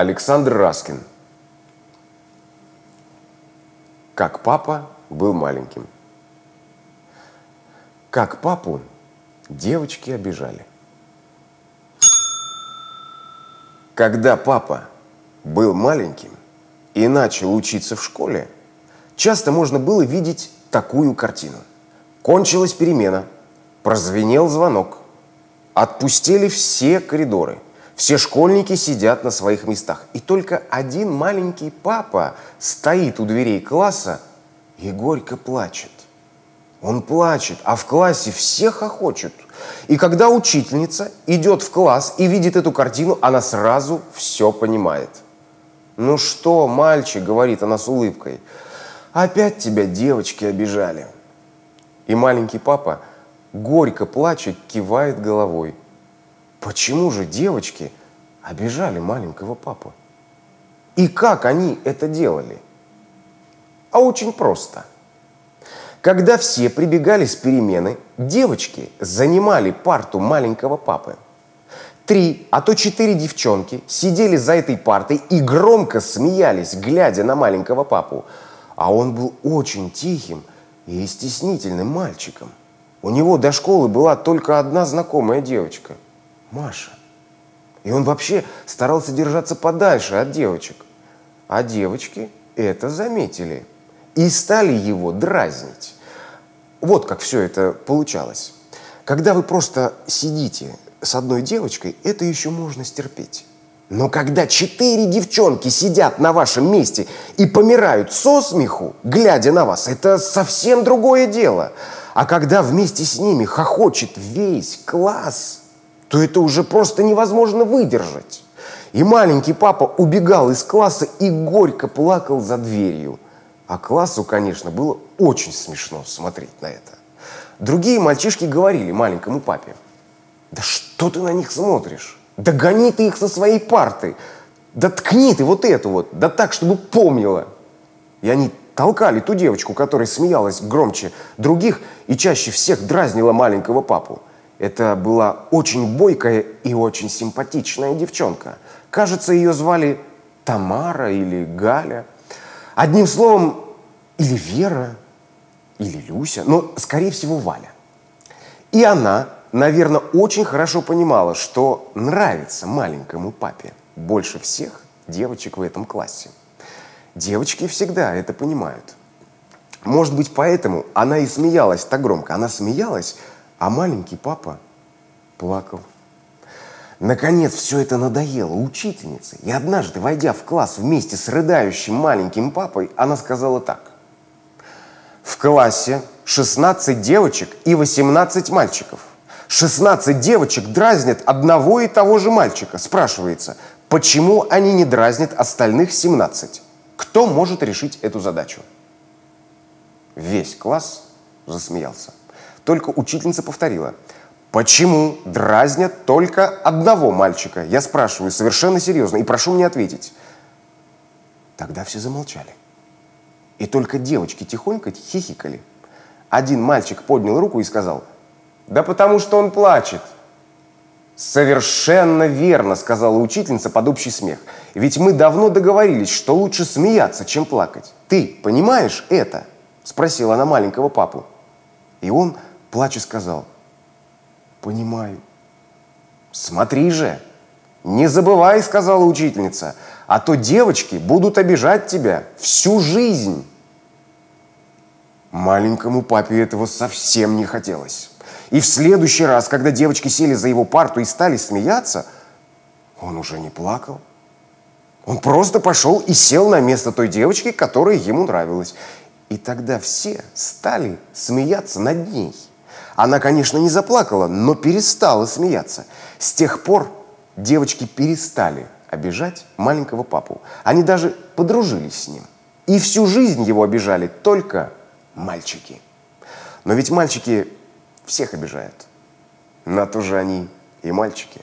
Александр Раскин. Как папа был маленьким. Как папу девочки обижали. Когда папа был маленьким и начал учиться в школе, часто можно было видеть такую картину. Кончилась перемена, прозвенел звонок, отпустили все коридоры, все школьники сидят на своих местах. И только один маленький папа стоит у дверей класса и горько плачет. Он плачет, а в классе все хохочут. И когда учительница идет в класс и видит эту картину, она сразу все понимает. «Ну что, мальчик», — говорит она с улыбкой, — «опять тебя девочки обижали». И маленький папа, горько плачет, кивает головой. Почему же девочки обижали маленького папу? И как они это делали? А очень просто – когда все прибегали с перемены, девочки занимали парту маленького папы. Три, а то четыре девчонки сидели за этой партой и громко смеялись, глядя на маленького папу. А он был очень тихим и стеснительным мальчиком. У него до школы была только одна знакомая девочка – Маша. И он вообще старался держаться подальше от девочек. А девочки это заметили – и стали его дразнить. Вот как все это получалось. Когда вы просто сидите с одной девочкой, это еще можно стерпеть. Но когда четыре девчонки сидят на вашем месте и помирают со смеху, глядя на вас, это совсем другое дело. А когда вместе с ними хохочет весь класс, то это уже просто невозможно выдержать. И маленький папа убегал из класса и горько плакал за дверью – а классу, конечно, было очень смешно смотреть на это. Другие мальчишки говорили маленькому папе, да что ты на них смотришь? Да гони ты их со своей парты. Да ткни ты вот эту вот, да так, чтобы помнила. И они толкали ту девочку, которая смеялась громче других и чаще всех дразнила маленького папу. Это была очень бойкая и очень симпатичная девчонка. Кажется, ее звали Тамара или Галя – Одним словом, или Вера, или Люся, но, скорее всего, Валя. И она, наверное, очень хорошо понимала, что нравится маленькому папе больше всех девочек в этом классе. Девочки всегда это понимают. Может быть, поэтому она и смеялась так громко. Она смеялась, а маленький папа плакал. Наконец все это надоело учительнице. И однажды, войдя в класс вместе с рыдающим маленьким папой, она сказала так. В классе 16 девочек и 18 мальчиков. 16 девочек дразнят одного и того же мальчика. Спрашивается, почему они не дразнят остальных 17? Кто может решить эту задачу? Весь класс засмеялся. Только учительница повторила – Почему дразнят только одного мальчика? Я спрашиваю совершенно серьезно и прошу мне ответить. Тогда все замолчали. И только девочки тихонько хихикали. Один мальчик поднял руку и сказал, да потому что он плачет. Совершенно верно, сказала учительница под общий смех. Ведь мы давно договорились, что лучше смеяться, чем плакать. Ты понимаешь это? Спросила она маленького папу. И он, плача, сказал – Понимаю. Смотри же, не забывай, сказала учительница, а то девочки будут обижать тебя всю жизнь. Маленькому папе этого совсем не хотелось. И в следующий раз, когда девочки сели за его парту и стали смеяться, он уже не плакал. Он просто пошел и сел на место той девочки, которая ему нравилась. И тогда все стали смеяться над ней. Она, конечно, не заплакала, но перестала смеяться. С тех пор девочки перестали обижать маленького папу. Они даже подружились с ним. И всю жизнь его обижали только мальчики. Но ведь мальчики всех обижают. На то же они и мальчики.